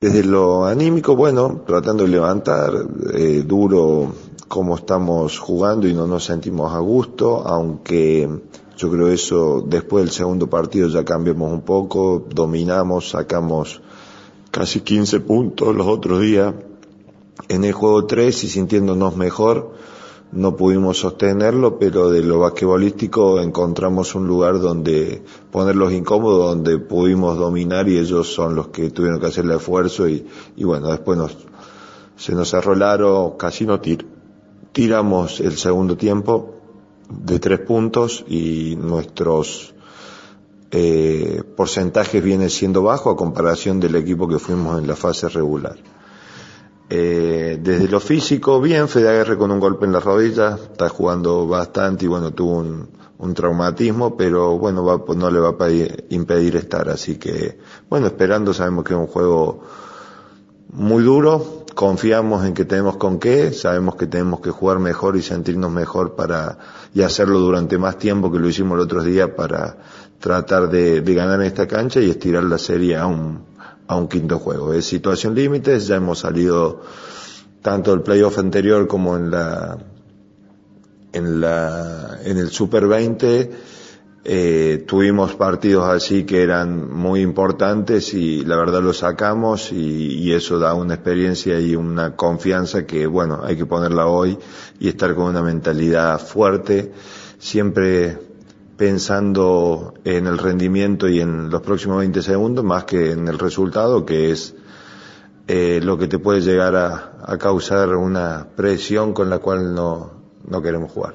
Desde lo anímico, bueno, tratando de levantar, eh, duro como estamos jugando y no nos sentimos a gusto, aunque yo creo eso después del segundo partido ya cambiamos un poco, dominamos, sacamos casi 15 puntos los otros días en el juego 3 y sintiéndonos mejor no pudimos sostenerlo, pero de lo basquetbolístico encontramos un lugar donde ponerlos incómodos, donde pudimos dominar y ellos son los que tuvieron que hacer el esfuerzo y, y bueno, después nos, se nos cerró el aro, casi no tir, tiramos el segundo tiempo de tres puntos y nuestros eh, porcentajes vienen siendo bajos a comparación del equipo que fuimos en la fase regular. Eh, desde lo físico, bien, Fede Aguirre con un golpe en la rodilla, está jugando bastante y bueno, tuvo un, traumatismo, pero bueno, va, pues no le va a impedir estar, así que bueno, esperando, sabemos que es un juego muy duro, confiamos en que tenemos con qué, sabemos que tenemos que jugar mejor y sentirnos mejor para, y hacerlo durante más tiempo que lo hicimos el otro día para tratar de, de ganar en esta cancha y estirar la serie a un, a un quinto juego. Es situación límite, ya hemos salido tanto el playoff anterior como en la en la en el Super 20 eh, tuvimos partidos así que eran muy importantes y la verdad lo sacamos y, y, eso da una experiencia y una confianza que bueno hay que ponerla hoy y estar con una mentalidad fuerte siempre pensando en el rendimiento y en los próximos 20 segundos más que en el resultado, que es eh, lo que te puede llegar a, a, causar una presión con la cual no, no queremos jugar.